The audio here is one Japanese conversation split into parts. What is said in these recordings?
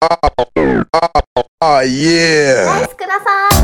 ああ、ああ、ああ、いえ。ナイスください。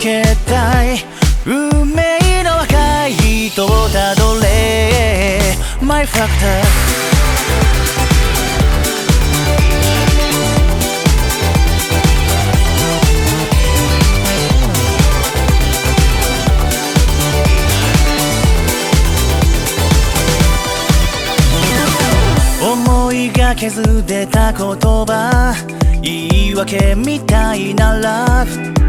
けた運命の若い人をたどれ。My Factor 思いがけず出た言葉。言い訳みたいなラブ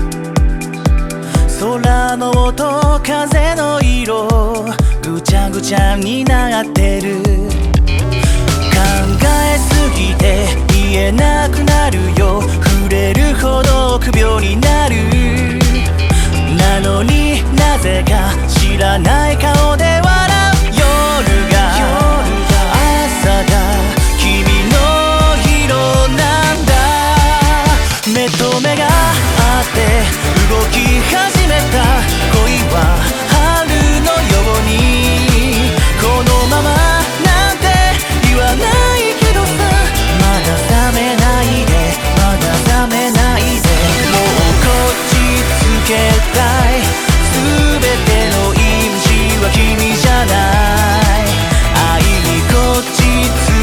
空の音風の色ぐちゃぐちゃになってる。考えすぎて言えなくなるよ。触れるほど臆病になる。なのになぜか知らない顔で笑う。夜が朝が君の色なんだ。目と目があって動き始め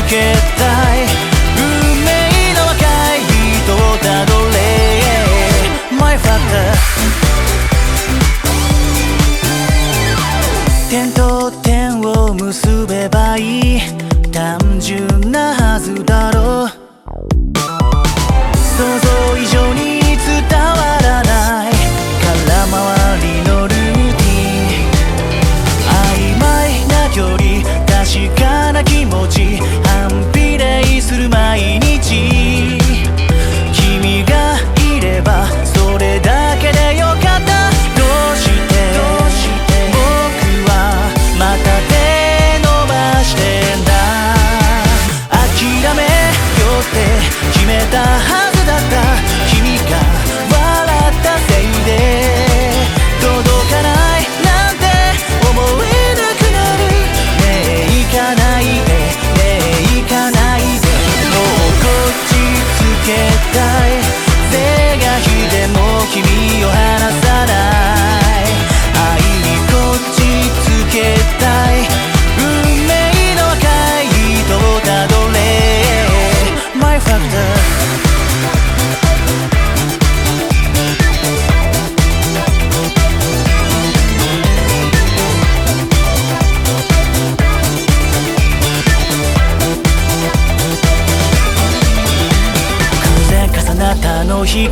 get die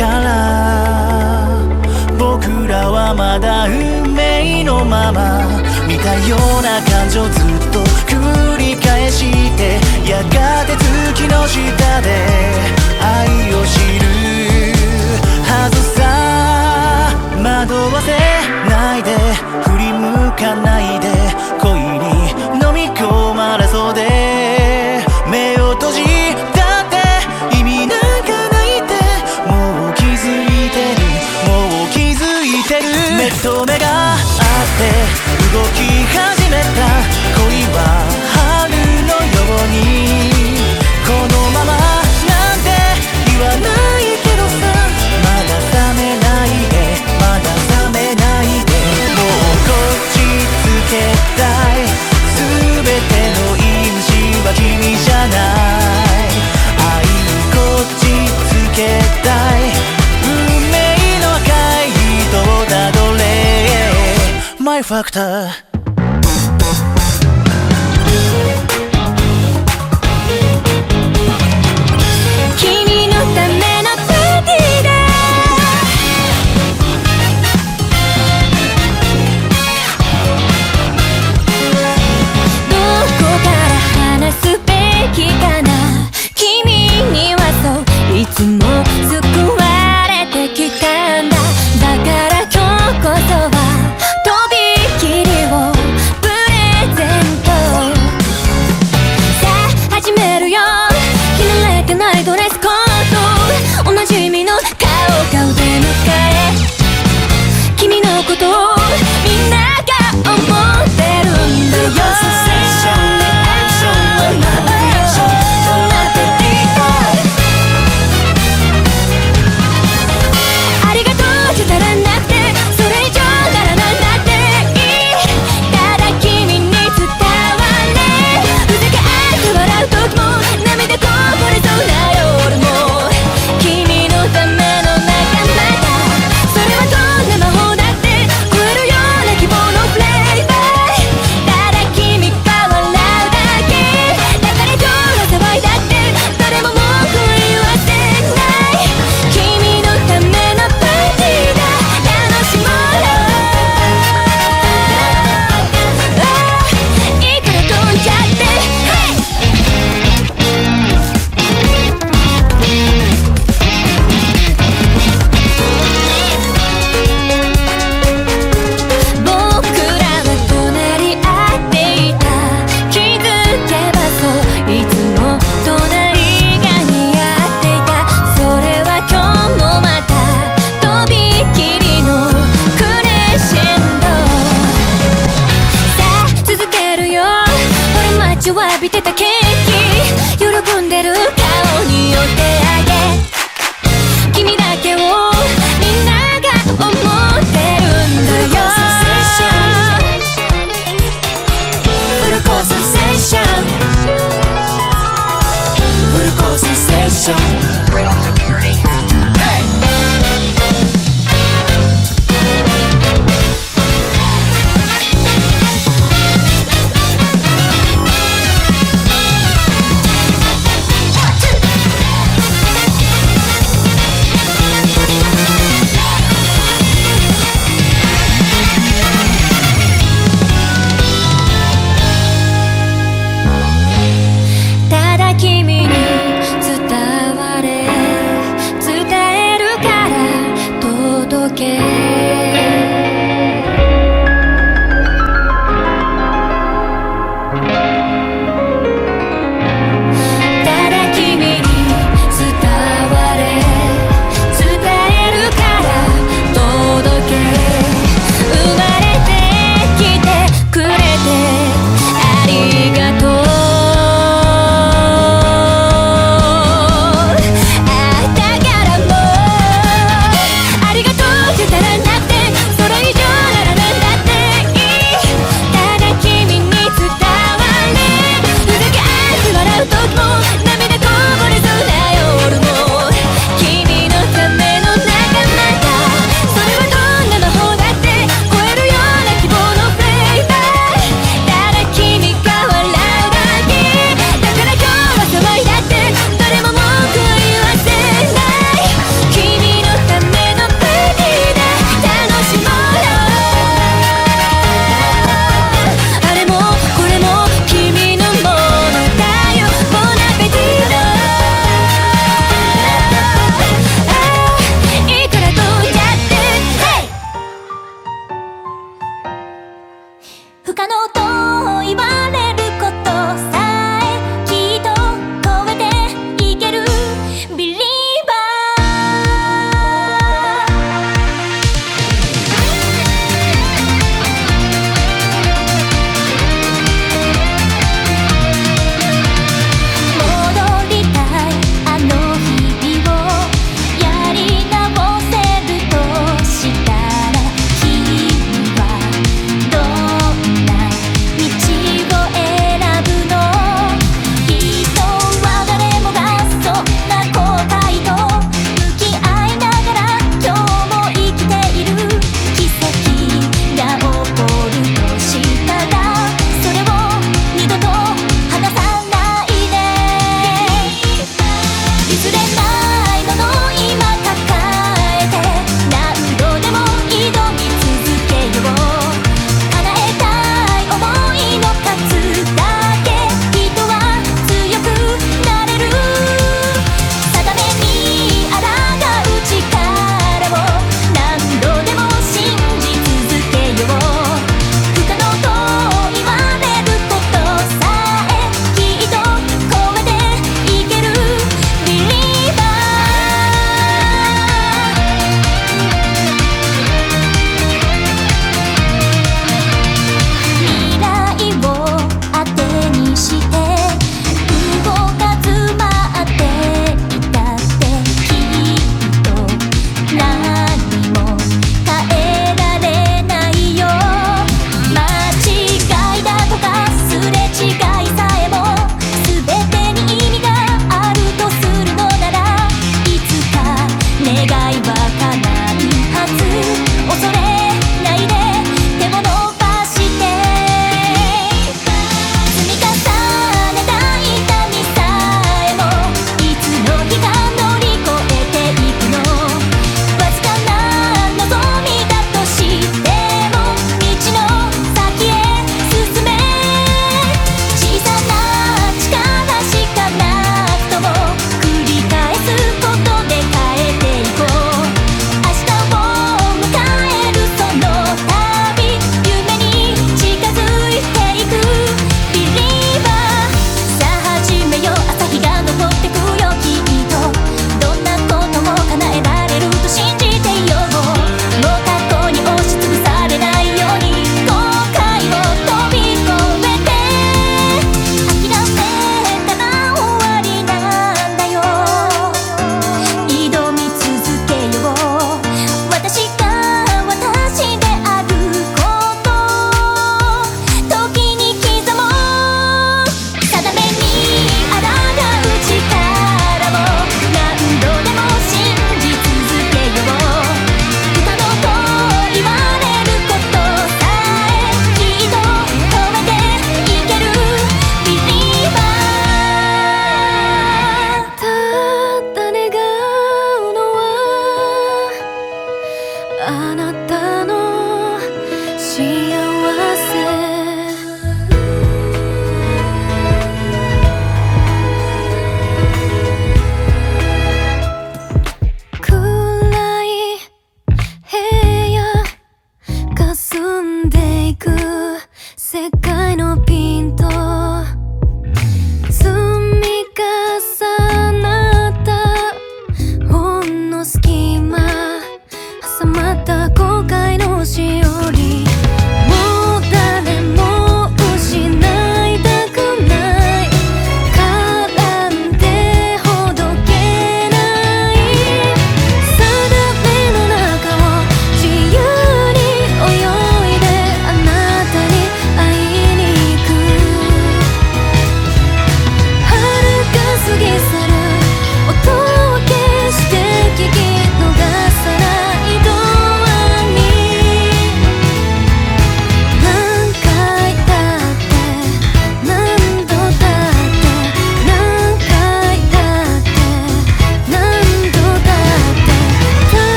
から僕らはまだ運命のまま見たような感情ずっと繰り返してやがて月の下で愛を知るはずさ惑わせないで振り向かないで factor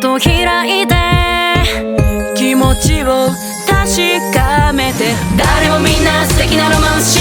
と開いて。気持ちを確かめて。誰もみんな素敵なロマンス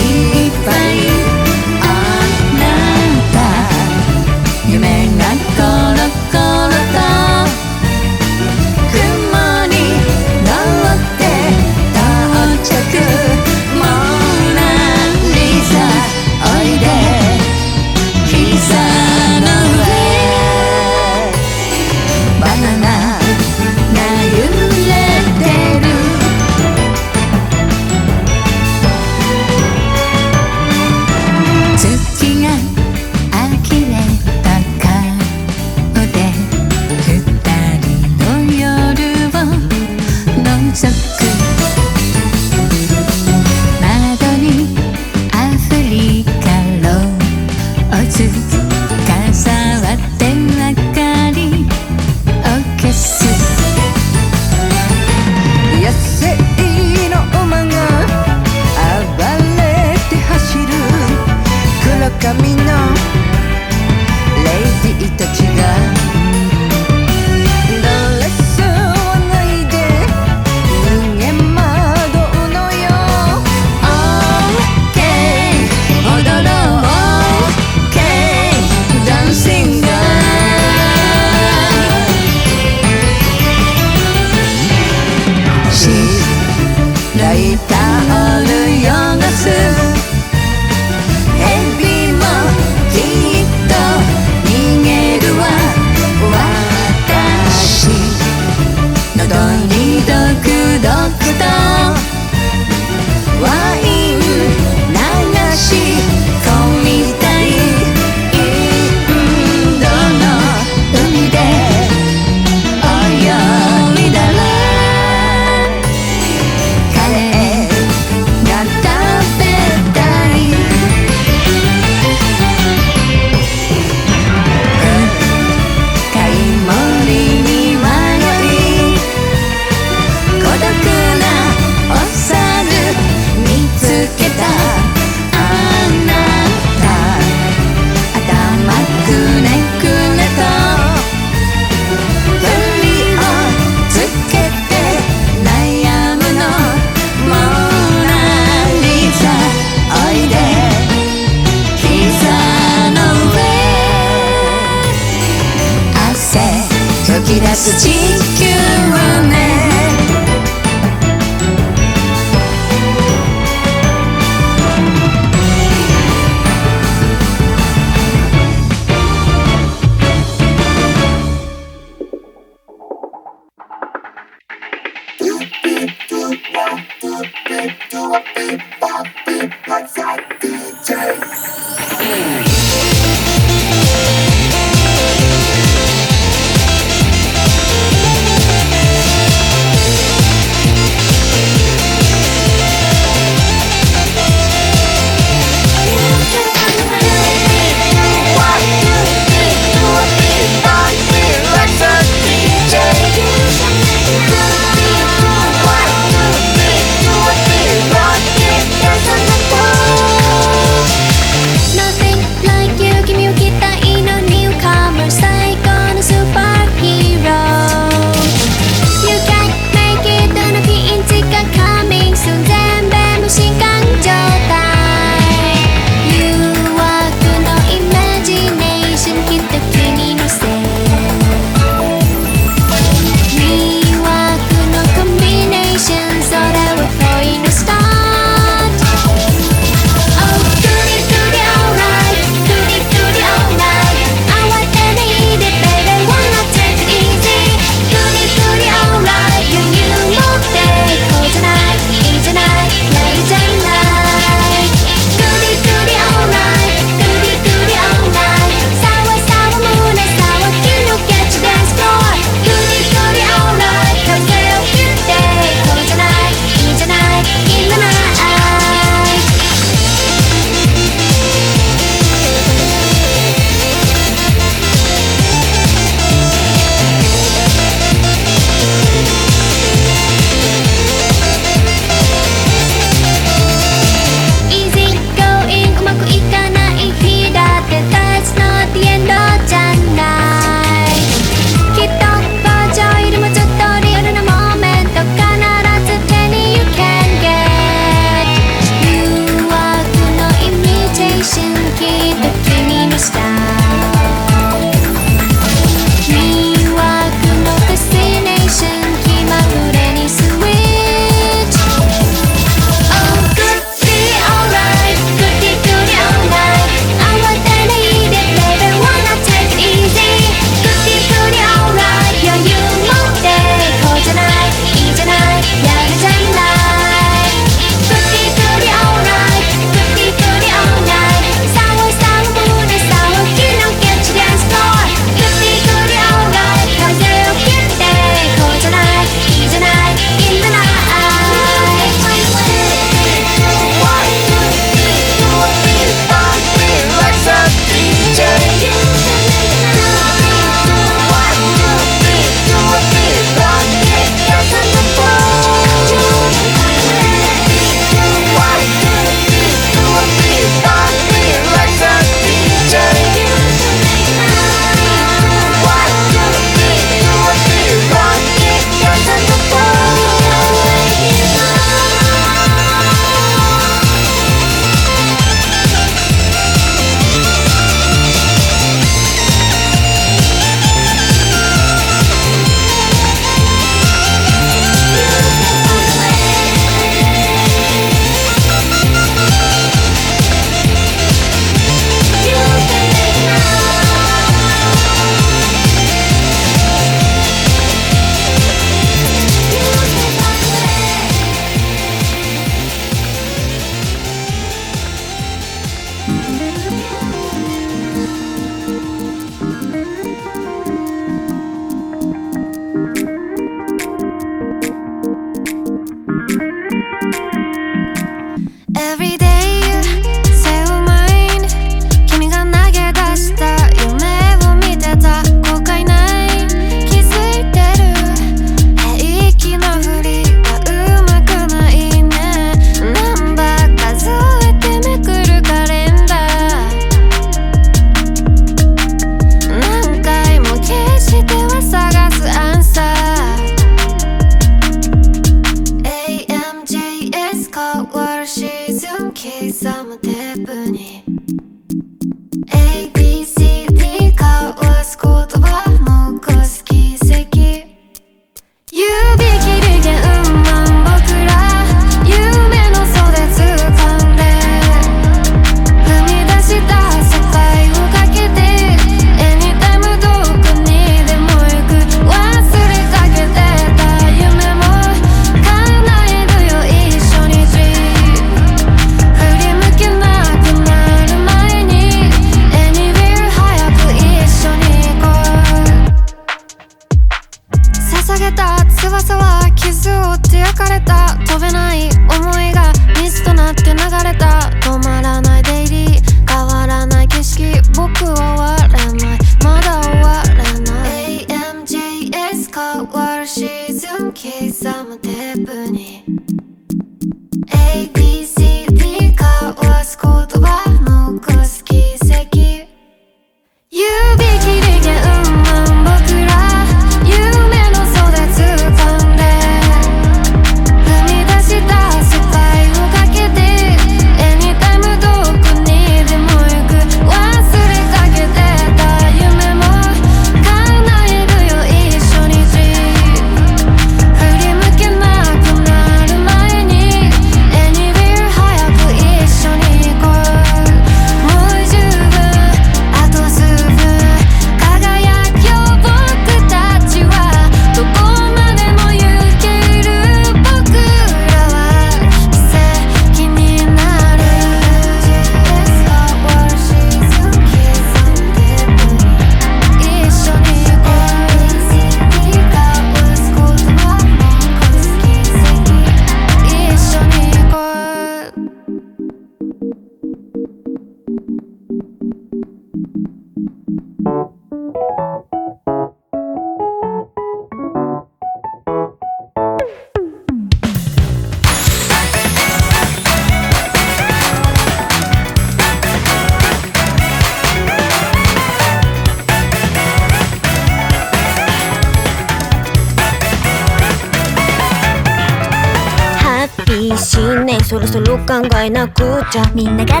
みんなが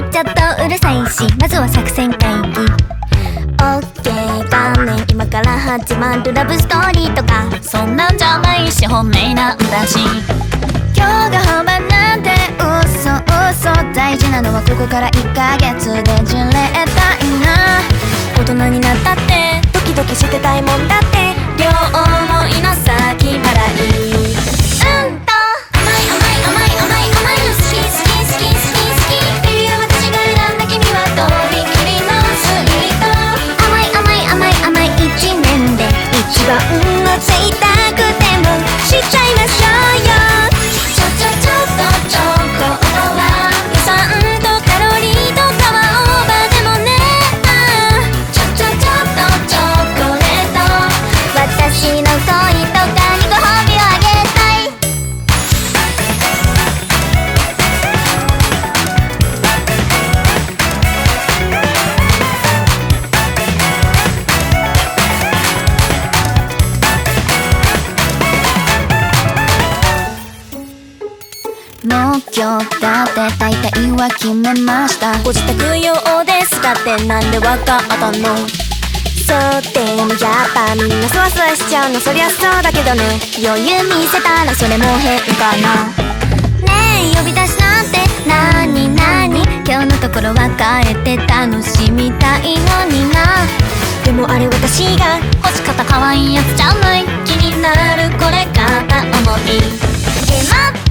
いは決めました。ご自宅用です。だってなんでわかったの？そうでもやっぱみんなそわそわしちゃうの。そりゃそうだけどね。余裕見せたらそれも変かな。ねえ呼び出しなんてなになに今日のところは帰って楽しみたいのにな。でもあれ私が欲しかった可愛いやつじゃない。気になるこれかと思い。決まった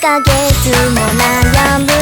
ヶ月も悩む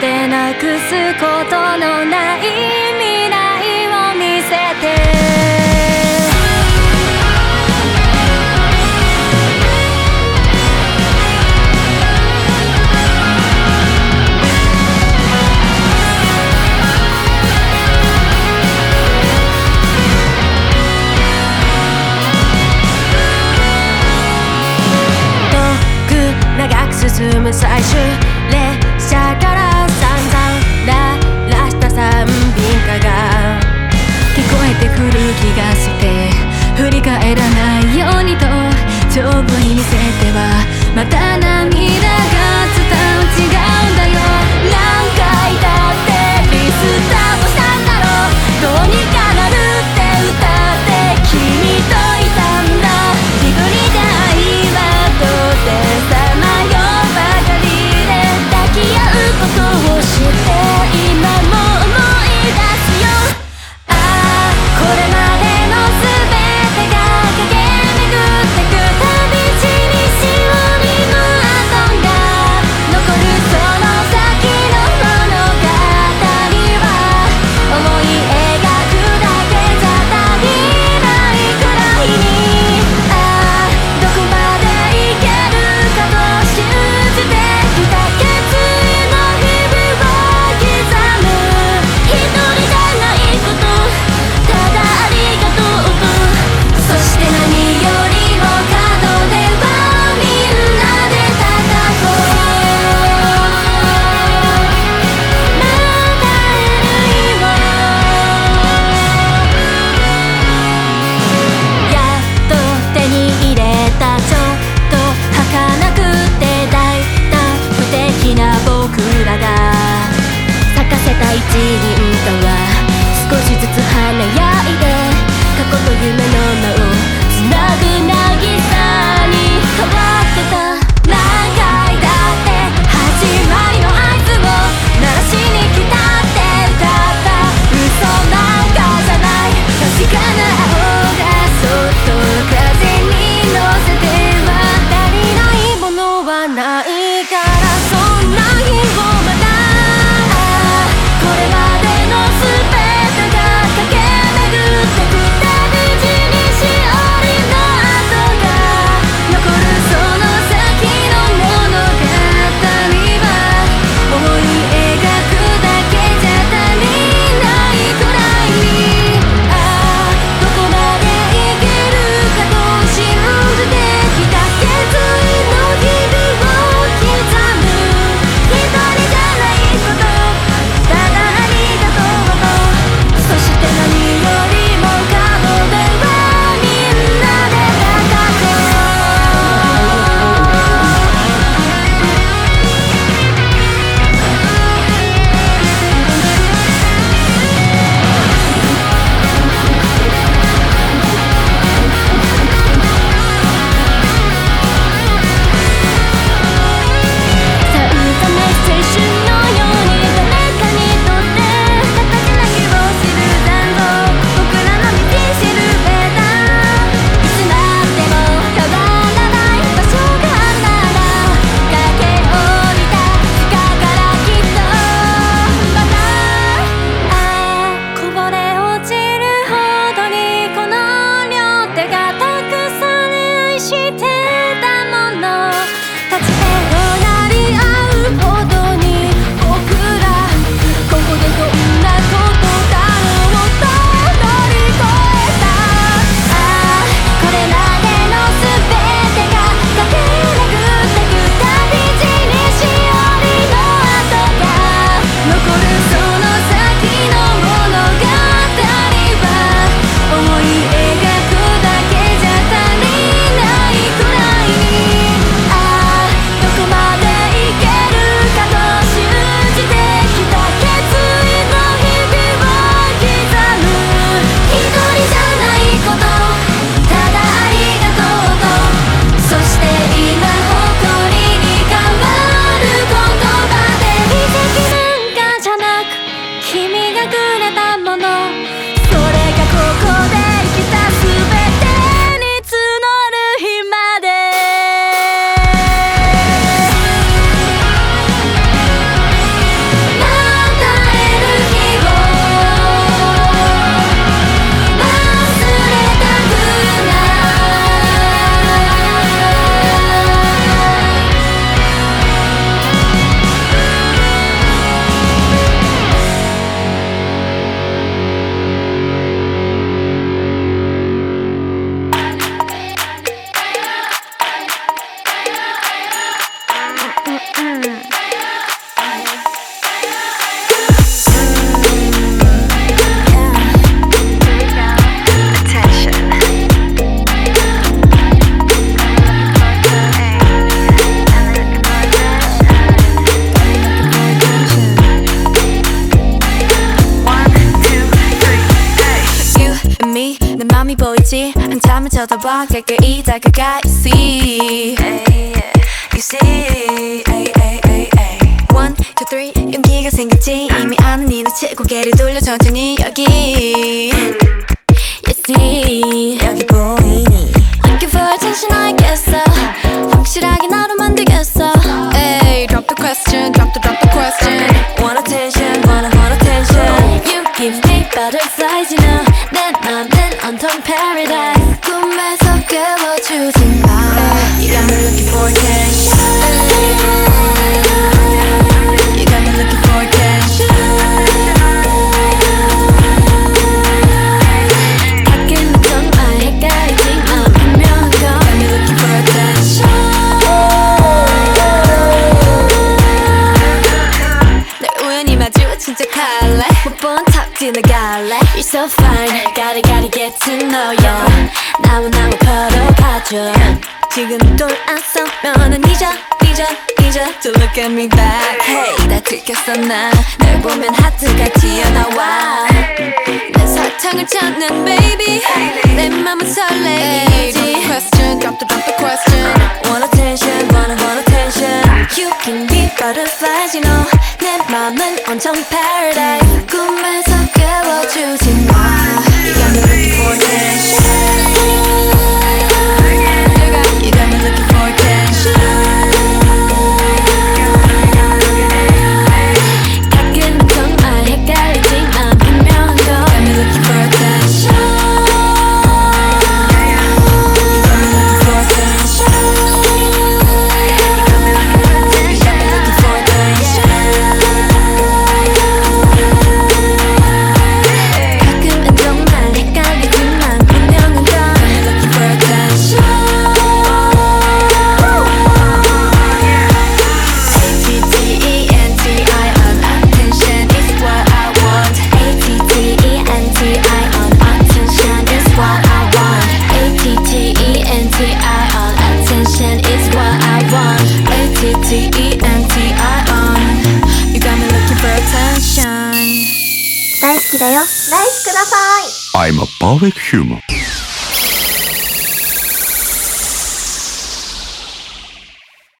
でなくすことのない丈夫に見せてはまた涙